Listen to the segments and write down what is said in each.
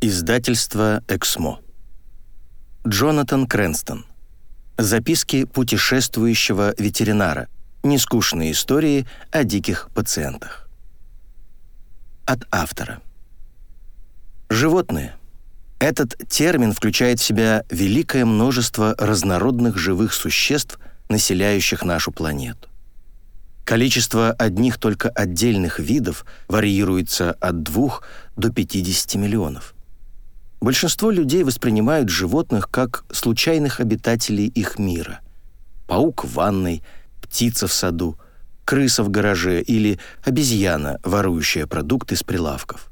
Издательство «Эксмо». Джонатан Крэнстон. Записки путешествующего ветеринара. Нескучные истории о диких пациентах. От автора. Животные. Этот термин включает в себя великое множество разнородных живых существ, населяющих нашу планету. Количество одних только отдельных видов варьируется от 2 до 50 миллионов. Большинство людей воспринимают животных как случайных обитателей их мира. Паук в ванной, птица в саду, крыса в гараже или обезьяна, ворующая продукты с прилавков.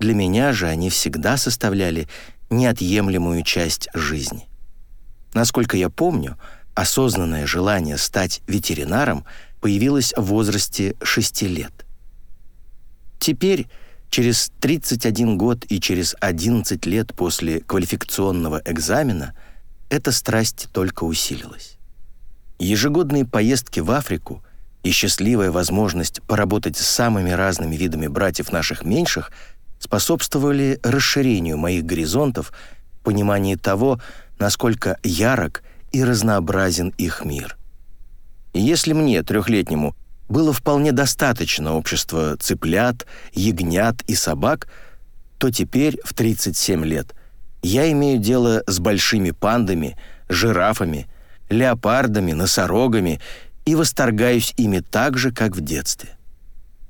Для меня же они всегда составляли неотъемлемую часть жизни. Насколько я помню, осознанное желание стать ветеринаром – появилась в возрасте 6 лет. Теперь, через 31 год и через 11 лет после квалификационного экзамена, эта страсть только усилилась. Ежегодные поездки в Африку и счастливая возможность поработать с самыми разными видами братьев наших меньших способствовали расширению моих горизонтов, понимании того, насколько ярок и разнообразен их мир – и если мне, трехлетнему, было вполне достаточно общества цыплят, ягнят и собак, то теперь, в 37 лет, я имею дело с большими пандами, жирафами, леопардами, носорогами и восторгаюсь ими так же, как в детстве.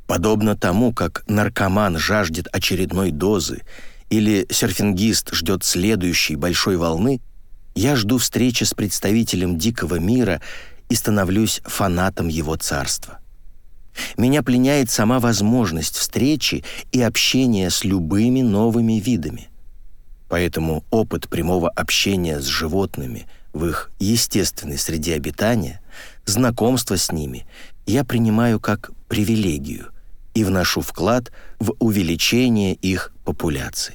Подобно тому, как наркоман жаждет очередной дозы или серфингист ждет следующей большой волны, я жду встречи с представителем дикого мира и становлюсь фанатом его царства. Меня пленяет сама возможность встречи и общения с любыми новыми видами. Поэтому опыт прямого общения с животными в их естественной среде обитания, знакомство с ними я принимаю как привилегию и вношу вклад в увеличение их популяции.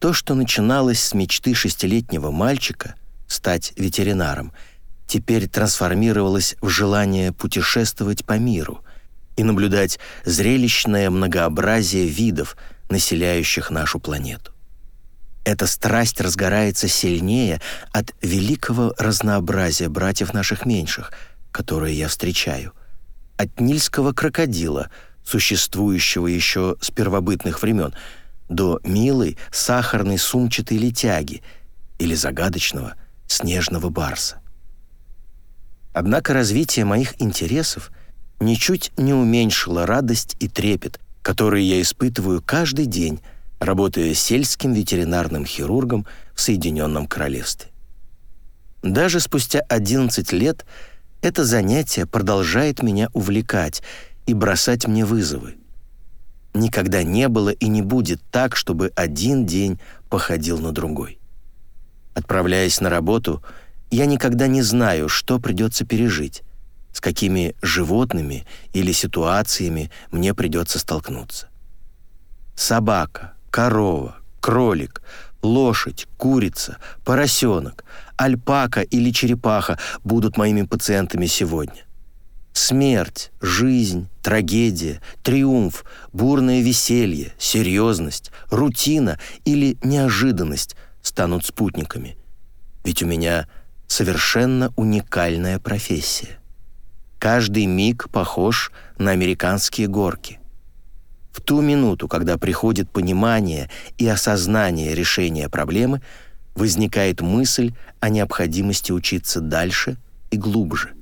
То, что начиналось с мечты шестилетнего мальчика стать ветеринаром – теперь трансформировалось в желание путешествовать по миру и наблюдать зрелищное многообразие видов, населяющих нашу планету. Эта страсть разгорается сильнее от великого разнообразия братьев наших меньших, которые я встречаю, от нильского крокодила, существующего еще с первобытных времен, до милой сахарной сумчатой летяги или загадочного снежного барса. Однако развитие моих интересов ничуть не уменьшило радость и трепет, которые я испытываю каждый день, работая сельским ветеринарным хирургом в Соединенном Королевстве. Даже спустя 11 лет это занятие продолжает меня увлекать и бросать мне вызовы. Никогда не было и не будет так, чтобы один день походил на другой. Отправляясь на работу — я никогда не знаю, что придется пережить, с какими животными или ситуациями мне придется столкнуться. Собака, корова, кролик, лошадь, курица, поросенок, альпака или черепаха будут моими пациентами сегодня. Смерть, жизнь, трагедия, триумф, бурное веселье, серьезность, рутина или неожиданность станут спутниками. Ведь у меня совершенно уникальная профессия. Каждый миг похож на американские горки. В ту минуту, когда приходит понимание и осознание решения проблемы, возникает мысль о необходимости учиться дальше и глубже.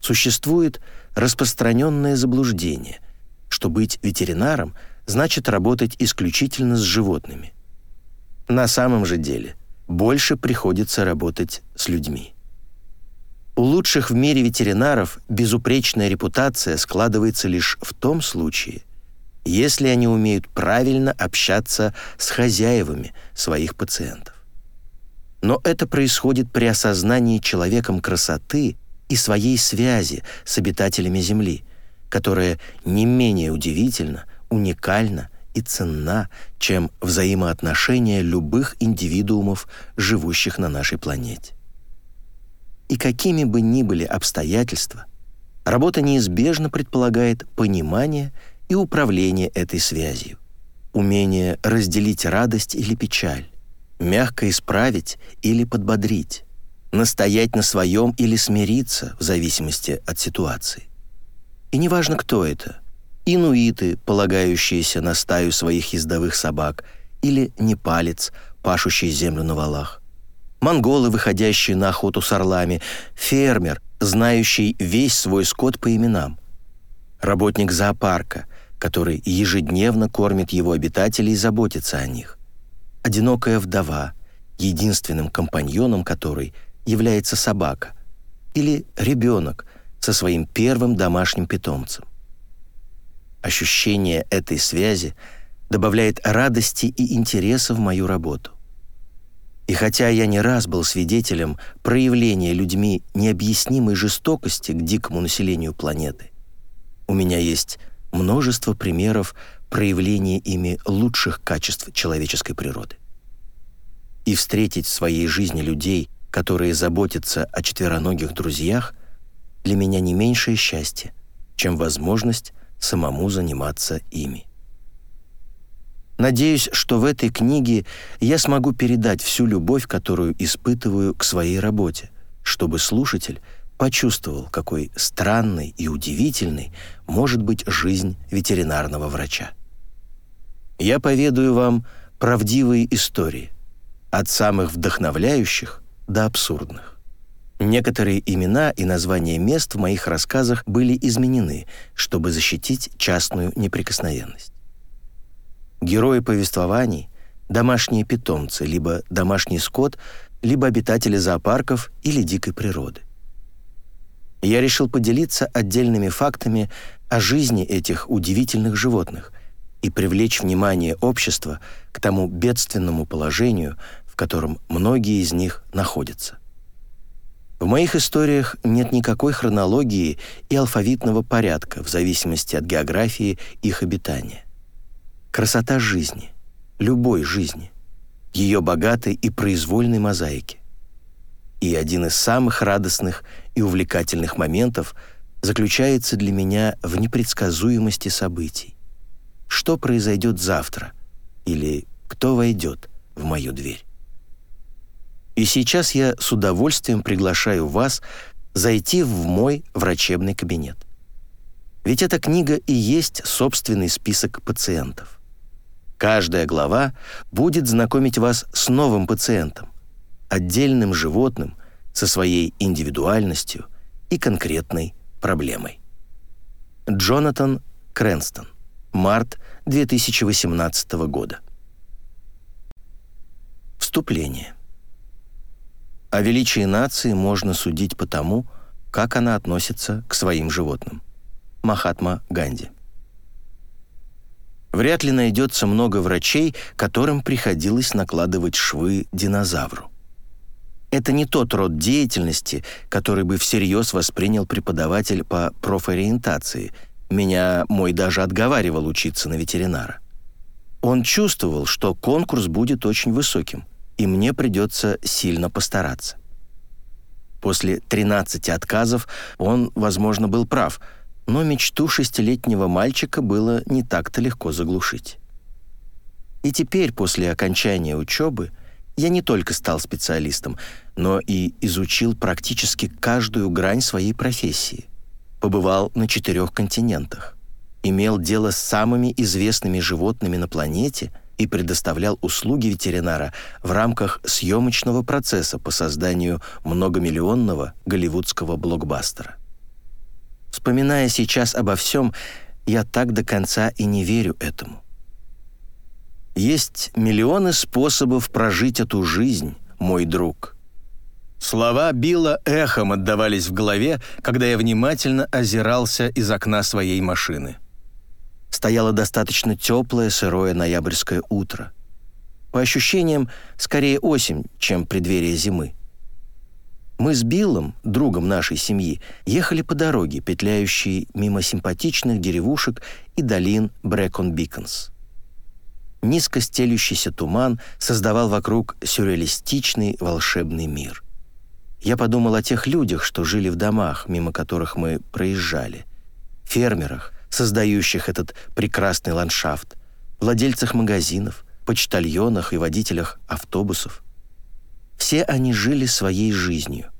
Существует распространенное заблуждение, что быть ветеринаром значит работать исключительно с животными. На самом же деле больше приходится работать с людьми. У лучших в мире ветеринаров безупречная репутация складывается лишь в том случае, если они умеют правильно общаться с хозяевами своих пациентов. Но это происходит при осознании человеком красоты и своей связи с обитателями Земли, которая не менее удивительна, уникальна и ценна, чем взаимоотношения любых индивидуумов, живущих на нашей планете. И какими бы ни были обстоятельства, работа неизбежно предполагает понимание и управление этой связью. умение разделить радость или печаль, мягко исправить или подбодрить, настоять на своем или смириться в зависимости от ситуации. И неважно, кто это – инуиты, полагающиеся на стаю своих ездовых собак, или непалец, пашущий землю на валах, монголы, выходящие на охоту с орлами, фермер, знающий весь свой скот по именам, работник зоопарка, который ежедневно кормит его обитателей и заботится о них, одинокая вдова, единственным компаньоном которой является собака, или ребенок со своим первым домашним питомцем. Ощущение этой связи добавляет радости и интереса в мою работу. И хотя я не раз был свидетелем проявления людьми необъяснимой жестокости к дикому населению планеты, у меня есть множество примеров проявления ими лучших качеств человеческой природы. И встретить в своей жизни людей, которые заботятся о четвероногих друзьях, для меня не меньшее счастье, чем возможность самому заниматься ими. Надеюсь, что в этой книге я смогу передать всю любовь, которую испытываю к своей работе, чтобы слушатель почувствовал, какой странной и удивительной может быть жизнь ветеринарного врача. Я поведаю вам правдивые истории, от самых вдохновляющих до абсурдных. Некоторые имена и названия мест в моих рассказах были изменены, чтобы защитить частную неприкосновенность. Герои повествований — домашние питомцы, либо домашний скот, либо обитатели зоопарков или дикой природы. Я решил поделиться отдельными фактами о жизни этих удивительных животных и привлечь внимание общества к тому бедственному положению, в котором многие из них находятся. В моих историях нет никакой хронологии и алфавитного порядка в зависимости от географии их обитания. Красота жизни, любой жизни, ее богатой и произвольной мозаики. И один из самых радостных и увлекательных моментов заключается для меня в непредсказуемости событий. Что произойдет завтра? Или кто войдет в мою дверь? И сейчас я с удовольствием приглашаю вас зайти в мой врачебный кабинет. Ведь эта книга и есть собственный список пациентов. Каждая глава будет знакомить вас с новым пациентом, отдельным животным со своей индивидуальностью и конкретной проблемой. Джонатан Крэнстон. Март 2018 года. Вступление. О величии нации можно судить по тому, как она относится к своим животным. Махатма Ганди. Вряд ли найдется много врачей, которым приходилось накладывать швы динозавру. Это не тот род деятельности, который бы всерьез воспринял преподаватель по профориентации. Меня мой даже отговаривал учиться на ветеринара. Он чувствовал, что конкурс будет очень высоким, и мне придется сильно постараться. После 13 отказов он, возможно, был прав – но мечту шестилетнего мальчика было не так-то легко заглушить. И теперь, после окончания учебы, я не только стал специалистом, но и изучил практически каждую грань своей профессии. Побывал на четырех континентах, имел дело с самыми известными животными на планете и предоставлял услуги ветеринара в рамках съемочного процесса по созданию многомиллионного голливудского блокбастера. Вспоминая сейчас обо всем, я так до конца и не верю этому. Есть миллионы способов прожить эту жизнь, мой друг. Слова Билла эхом отдавались в голове, когда я внимательно озирался из окна своей машины. Стояло достаточно теплое, сырое ноябрьское утро. По ощущениям, скорее осень, чем преддверие зимы. Мы с Биллом, другом нашей семьи, ехали по дороге, петляющей мимо симпатичных деревушек и долин Брэкон-Биконс. Низко стелющийся туман создавал вокруг сюрреалистичный волшебный мир. Я подумал о тех людях, что жили в домах, мимо которых мы проезжали, фермерах, создающих этот прекрасный ландшафт, владельцах магазинов, почтальонах и водителях автобусов. Все они жили своей жизнью,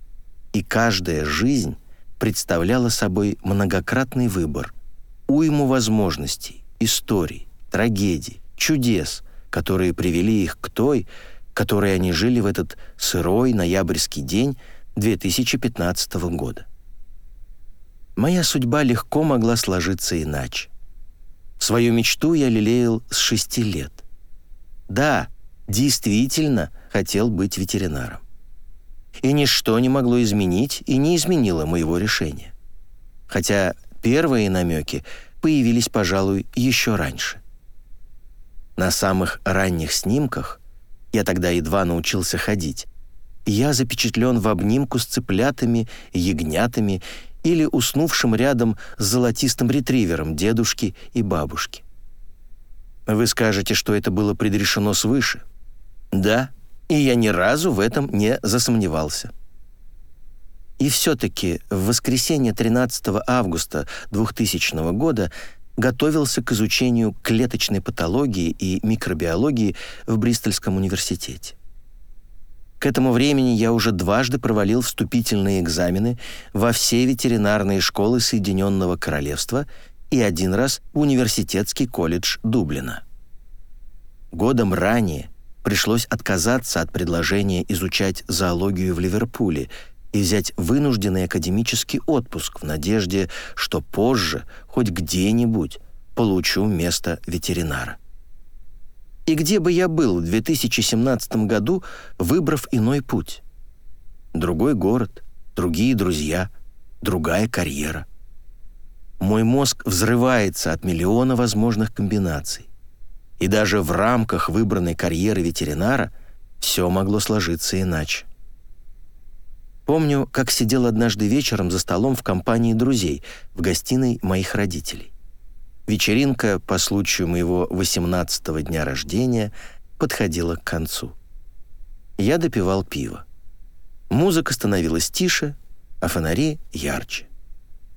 и каждая жизнь представляла собой многократный выбор, уйму возможностей, историй, трагедий, чудес, которые привели их к той, которой они жили в этот сырой ноябрьский день 2015 года. Моя судьба легко могла сложиться иначе. Свою мечту я лелеял с шести лет. Да, действительно хотел быть ветеринаром. И ничто не могло изменить и не изменило моего решения. Хотя первые намеки появились, пожалуй, еще раньше. На самых ранних снимках, я тогда едва научился ходить, я запечатлен в обнимку с цыплятами, ягнятами или уснувшим рядом с золотистым ретривером дедушки и бабушки. Вы скажете, что это было предрешено свыше. Да, и я ни разу в этом не засомневался. И все-таки в воскресенье 13 августа 2000 года готовился к изучению клеточной патологии и микробиологии в Бристольском университете. К этому времени я уже дважды провалил вступительные экзамены во все ветеринарные школы Соединенного Королевства и один раз в Университетский колледж Дублина. Годом ранее пришлось отказаться от предложения изучать зоологию в Ливерпуле и взять вынужденный академический отпуск в надежде, что позже, хоть где-нибудь, получу место ветеринара. И где бы я был в 2017 году, выбрав иной путь? Другой город, другие друзья, другая карьера. Мой мозг взрывается от миллиона возможных комбинаций. И даже в рамках выбранной карьеры ветеринара все могло сложиться иначе. Помню, как сидел однажды вечером за столом в компании друзей в гостиной моих родителей. Вечеринка по случаю моего 18-го дня рождения подходила к концу. Я допивал пиво. Музыка становилась тише, а фонари ярче.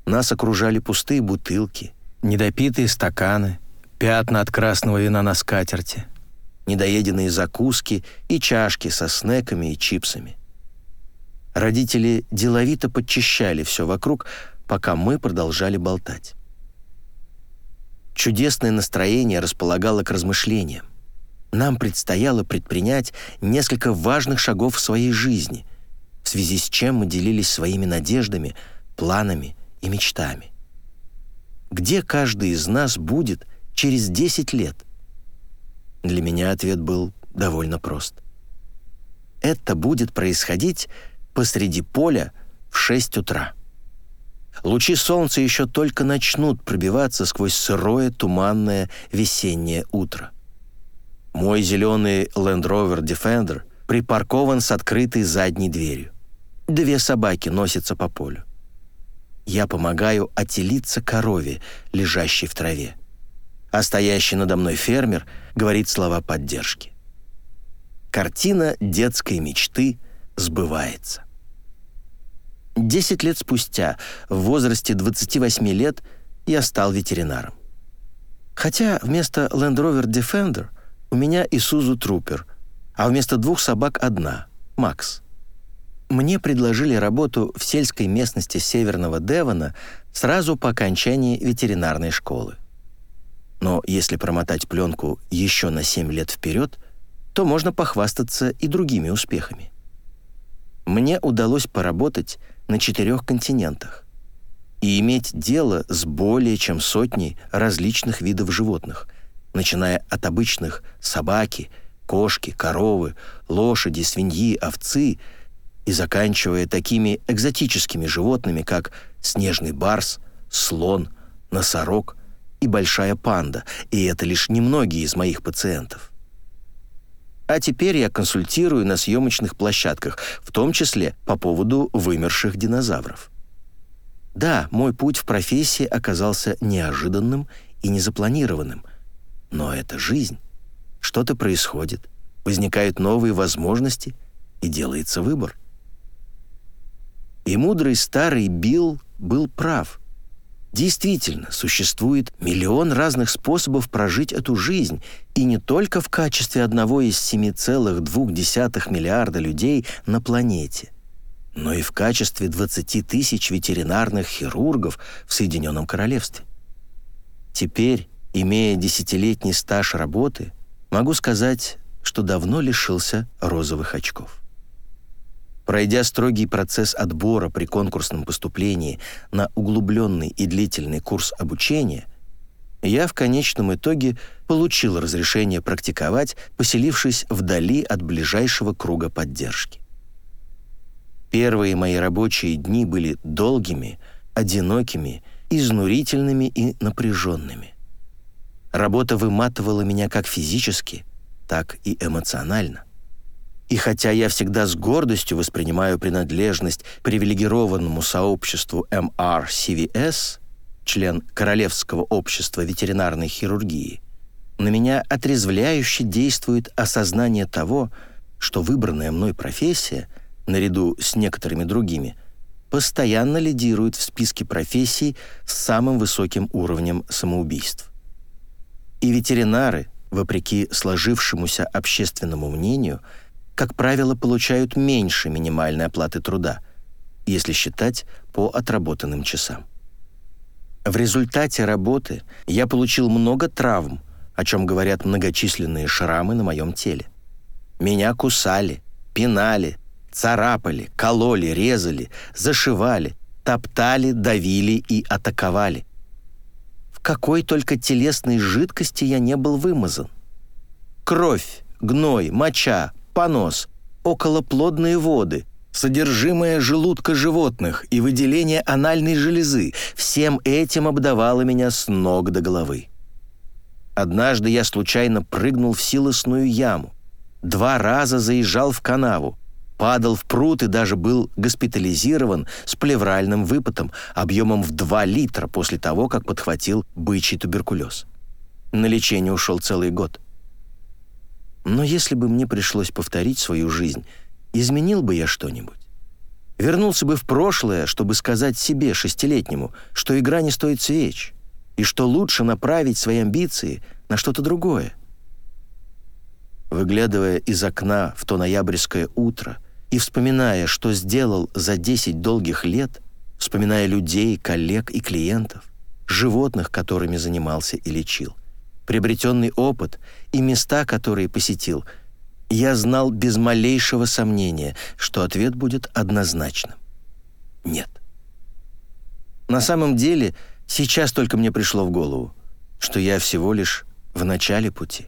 Нас окружали пустые бутылки, недопитые стаканы, пятна от красного вина на скатерти, недоеденные закуски и чашки со снеками и чипсами. Родители деловито подчищали все вокруг, пока мы продолжали болтать. Чудесное настроение располагало к размышлениям. Нам предстояло предпринять несколько важных шагов в своей жизни, в связи с чем мы делились своими надеждами, планами и мечтами. Где каждый из нас будет через 10 лет? Для меня ответ был довольно прост. Это будет происходить посреди поля в 6 утра. Лучи солнца еще только начнут пробиваться сквозь сырое, туманное весеннее утро. Мой зеленый Land Rover Defender припаркован с открытой задней дверью. Две собаки носятся по полю. Я помогаю отелиться корове, лежащей в траве. А стоящий надо мной фермер говорит слова поддержки. Картина детской мечты сбывается. Десять лет спустя, в возрасте 28 лет, я стал ветеринаром. Хотя вместо Land Rover Defender у меня Isuzu Trooper, а вместо двух собак одна — Макс. Мне предложили работу в сельской местности Северного Девона сразу по окончании ветеринарной школы. Но если промотать пленку еще на 7 лет вперед, то можно похвастаться и другими успехами. Мне удалось поработать на четырех континентах и иметь дело с более чем сотней различных видов животных, начиная от обычных собаки, кошки, коровы, лошади, свиньи, овцы и заканчивая такими экзотическими животными, как снежный барс, слон, носорог и большая панда, и это лишь немногие из моих пациентов. А теперь я консультирую на съемочных площадках, в том числе по поводу вымерших динозавров. Да, мой путь в профессии оказался неожиданным и незапланированным. Но это жизнь. Что-то происходит, возникают новые возможности, и делается выбор. И мудрый старый Билл был прав. Действительно, существует миллион разных способов прожить эту жизнь, и не только в качестве одного из 7,2 миллиарда людей на планете, но и в качестве 20 тысяч ветеринарных хирургов в Соединенном Королевстве. Теперь, имея десятилетний стаж работы, могу сказать, что давно лишился розовых очков. Пройдя строгий процесс отбора при конкурсном поступлении на углубленный и длительный курс обучения, я в конечном итоге получил разрешение практиковать, поселившись вдали от ближайшего круга поддержки. Первые мои рабочие дни были долгими, одинокими, изнурительными и напряженными. Работа выматывала меня как физически, так и эмоционально. И хотя я всегда с гордостью воспринимаю принадлежность привилегированному сообществу MRCVS, член Королевского общества ветеринарной хирургии, на меня отрезвляюще действует осознание того, что выбранная мной профессия, наряду с некоторыми другими, постоянно лидирует в списке профессий с самым высоким уровнем самоубийств. И ветеринары, вопреки сложившемуся общественному мнению, как правило, получают меньше минимальной оплаты труда, если считать по отработанным часам. В результате работы я получил много травм, о чем говорят многочисленные шрамы на моем теле. Меня кусали, пинали, царапали, кололи, резали, зашивали, топтали, давили и атаковали. В какой только телесной жидкости я не был вымазан. Кровь, гной, моча, понос, околоплодные воды, содержимое желудка животных и выделение анальной железы – всем этим обдавало меня с ног до головы. Однажды я случайно прыгнул в силосную яму, два раза заезжал в канаву, падал в пруд и даже был госпитализирован с плевральным выпотом объемом в 2 литра после того, как подхватил бычий туберкулез. На лечение ушел целый год – но если бы мне пришлось повторить свою жизнь, изменил бы я что-нибудь? Вернулся бы в прошлое, чтобы сказать себе, шестилетнему, что игра не стоит свеч, и что лучше направить свои амбиции на что-то другое. Выглядывая из окна в то ноябрьское утро и вспоминая, что сделал за 10 долгих лет, вспоминая людей, коллег и клиентов, животных, которыми занимался и лечил, приобретенный опыт и места, которые посетил, я знал без малейшего сомнения, что ответ будет однозначным. Нет. На самом деле, сейчас только мне пришло в голову, что я всего лишь в начале пути.